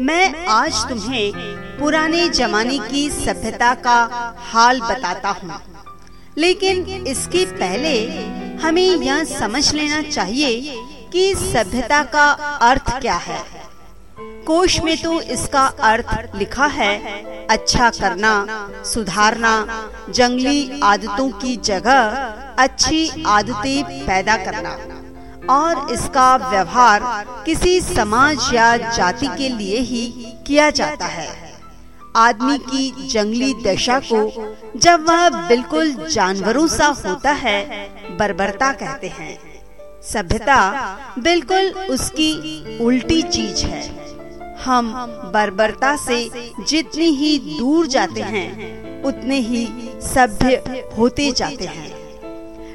मैं आज तुम्हें पुराने जमाने की सभ्यता का हाल बताता हूँ। लेकिन इसके पहले हमें यह समझ लेना चाहिए कि सभ्यता का अर्थ क्या है। कोश में तो इसका अर्थ लिखा है अच्छा करना, सुधारना, जंगली आदतों की जगह अच्छी आदतें पैदा करना। और इसका व्यवहार किसी समाज या जाति के लिए ही किया जाता है। आदमी की जंगली दशा को जब वह बिल्कुल जानवरों सा होता है, बर्बरता कहते हैं। सभ्यता बिल्कुल उसकी उल्टी चीज़ है। हम बर्बरता से जितनी ही दूर जाते हैं, उतने ही सभ्य होते जाते हैं।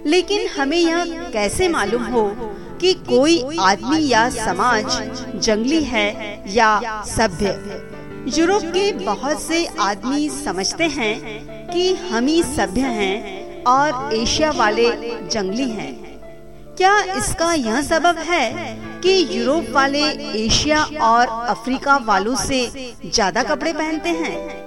लेकिन हमें यह कैसे मालूम हो कि कोई आदमी या समाज जंगली है या सभ्य। यूरोप के बहुत से आदमी समझते हैं कि हम ही सभ्य हैं और एशिया वाले जंगली हैं। क्या इसका यह सबब है कि यूरोप वाले एशिया और अफ्रीका वालों से ज़्यादा कपड़े पहनते हैं?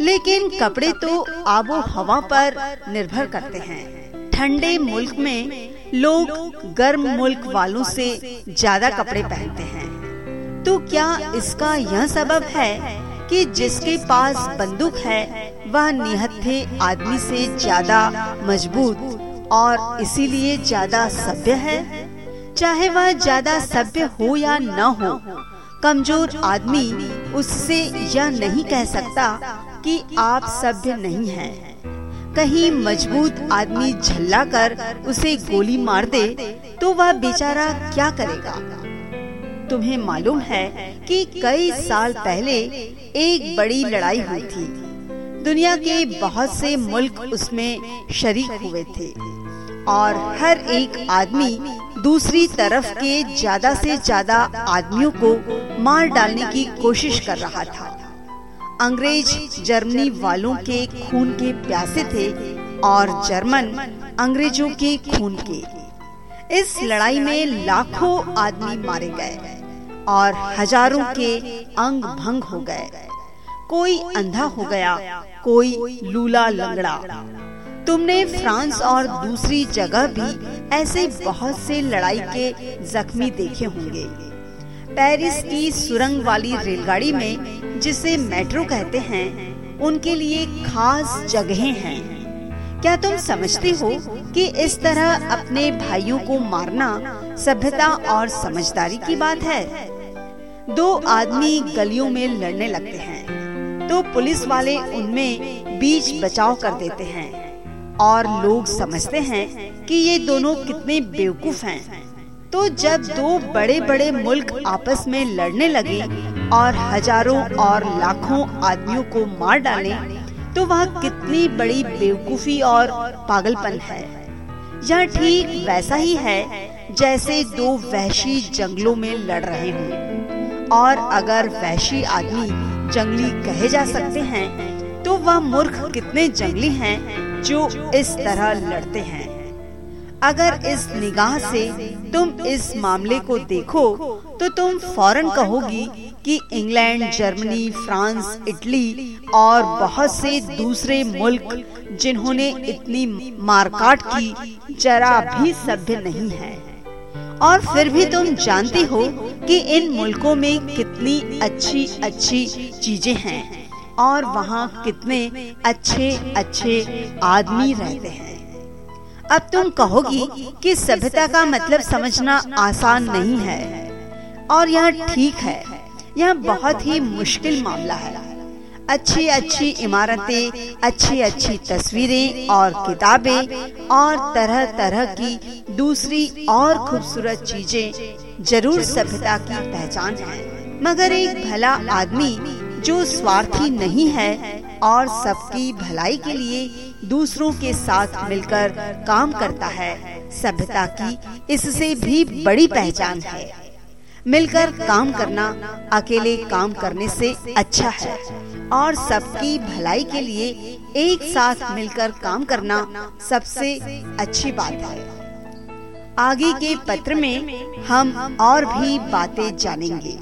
लेकिन कपड़े तो आबो हवा पर निर्भर करते हैं। ठंडे मुल्क में लोग गर्म मुल्क वालों से ज़्यादा कपड़े पहनते हैं तो क्या इसका यह सबब है कि जिसके पास बंदूक है, वह निहत्थे आदमी से ज़्यादा मज़बूत और इसीलिए ज़्यादा सभ्य है चाहे वह ज़्यादा सभ्य हो या न हो, कमज़ोर आदमी उससे यह नहीं कह सकता कि आप सभ्य नहीं हैं। कहीं मज़बूत आदमी झल्ला कर उसे गोली मार दे तो वह बेचारा क्या करेगा? तुम्हें मालूम है कि कई साल पहले एक बड़ी लड़ाई हुई थी। दुनिया के बहुत से मुल्क उसमें शरीक हुए थे और हर एक आदमी दूसरी तरफ़ के ज़्यादा से ज़्यादा आदमियों को मार डालने की कोशिश कर रहा था। अंग्रेज़ जर्मनी वालों के खून के प्यासे थे और जर्मन अंग्रेज़ों के खून के। इस लड़ाई में लाखों आदमी मारे गए और हज़ारों के अंग भंग हो गए। कोई अंधा हो गया, कोई लूला लंगड़ा। तुमने फ्रांस और दूसरी जगह भी ऐसे बहुत से लड़ाई के जख्मी देखे होंगे। पेरिस की सुरंग वाली रेलगाड़ी में जिसे मेट्रो कहते हैं, उनके लिए खास जगहें हैं। क्या तुम समझते हो कि इस तरह अपने भाइयों को मारना सभ्यता और समझदारी की बात है? दो आदमी गलियों में लड़ने लगते हैं तो पुलिस वाले उनमें बीच बचाव कर देते हैं और लोग समझते हैं कि ये दोनों कितने बेवकूफ़ हैं। तो जब दो बड़े बड़े मुल्क आपस में लड़ने लगे और हज़ारों और लाखों आदमियों को मार डाले तो वह कितनी बड़ी बेवकूफ़ी और पागलपन है। यह ठीक वैसा ही है जैसे दो वहशी जंगलों में लड़ रहे हों। और अगर वहशी आदमी जंगली कहे जा सकते हैं तो वह मूर्ख कितने जंगली हैं जो इस तरह लड़ते हैं। अगर इस निगाह से तुम इस मामले को देखो तो तुम फ़ौरन कहोगी कि इंग्लैंड, जर्मनी, फ्रांस, इटली और बहुत से दूसरे मुल्क जिन्होंने इतनी मारकाट की, जरा भी सभ्य नहीं है। और फिर भी तुम जानती हो कि इन मुल्कों में कितनी अच्छी अच्छी चीज़ें हैं और वहाँ कितने अच्छे अच्छे आदमी रहते हैं। अब तुम कहोगी कि सभ्यता का मतलब समझना आसान नहीं है। और यह ठीक है। यह बहुत ही मुश्किल मामला है। अच्छी अच्छी इमारतें, अच्छी अच्छी तस्वीरें और किताबें और तरह तरह की दूसरी और खूबसूरत चीज़ें ज़रूर सभ्यता की पहचान है। मगर एक भला आदमी जो स्वार्थी नहीं है और सबकी भलाई के लिए दूसरों के साथ मिलकर काम करता है, सभ्यता की इससे भी बड़ी पहचान है। मिलकर काम करना अकेले काम करने से अच्छा है। और सबकी भलाई के लिए एक साथ मिलकर काम करना सबसे अच्छी बात है। आगे के पत्र में हम और भी बातें जानेंगे।